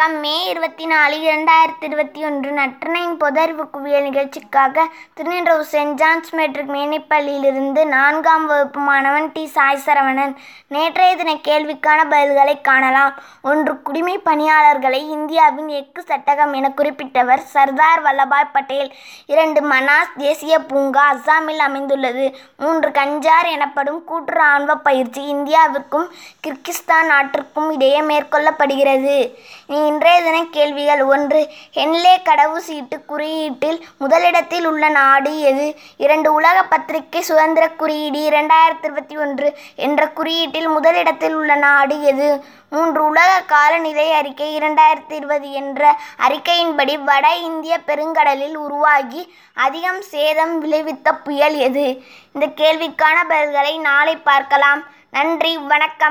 வணக்கம் மே இருபத்தி நாலு இரண்டாயிரத்தி இருபத்தி ஒன்று நற்றினையின் பொதறிவு குவியல் நிகழ்ச்சிக்காக திருநின்றவு சென்ட் ஜான்ஸ் மெட்ரிக் மேனிப்பள்ளியிலிருந்து நான்காம் வகுப்பு மாணவன் டி சாய் சரவணன் நேற்றைய தின கேள்விக்கான பதில்களை காணலாம். ஒன்று குடிமை பணியாளர்களை இந்தியாவின் எஃகு சட்டகம் என குறிப்பிட்டவர் சர்தார் வல்லபாய் பட்டேல். இரண்டு மனாஸ் தேசிய பூங்கா அஸ்ஸாமில் அமைந்துள்ளது. மூன்று கஞ்சார் எனப்படும் கூட்டு ராணுவ பயிற்சி இந்தியாவிற்கும் கிர்கிஸ்தான் நாட்டிற்கும் இடையே மேற்கொள்ளப்படுகிறது. நீ இன்றைய தின கேள்விகள் ஒன்று. ஹென்லே கடவுச்சீட்டு குறியீட்டில் முதலிடத்தில் உள்ள நாடு எது? இரண்டு உலக பத்திரிகை சுதந்திர குறியீடு இரண்டாயிரத்தி இருபத்தி ஒன்று என்ற குறியீட்டில் முதலிடத்தில் உள்ள நாடு எது? மூன்று உலக காலநிலை அறிக்கை இரண்டாயிரத்தி இருபது என்ற அறிக்கையின்படி வட இந்திய பெருங்கடலில் உருவாகி அதிகம் சேதம் விளைவித்த புயல் எது? இந்த கேள்விக்கான பதில்களை நாளை பார்க்கலாம். நன்றி வணக்கம்.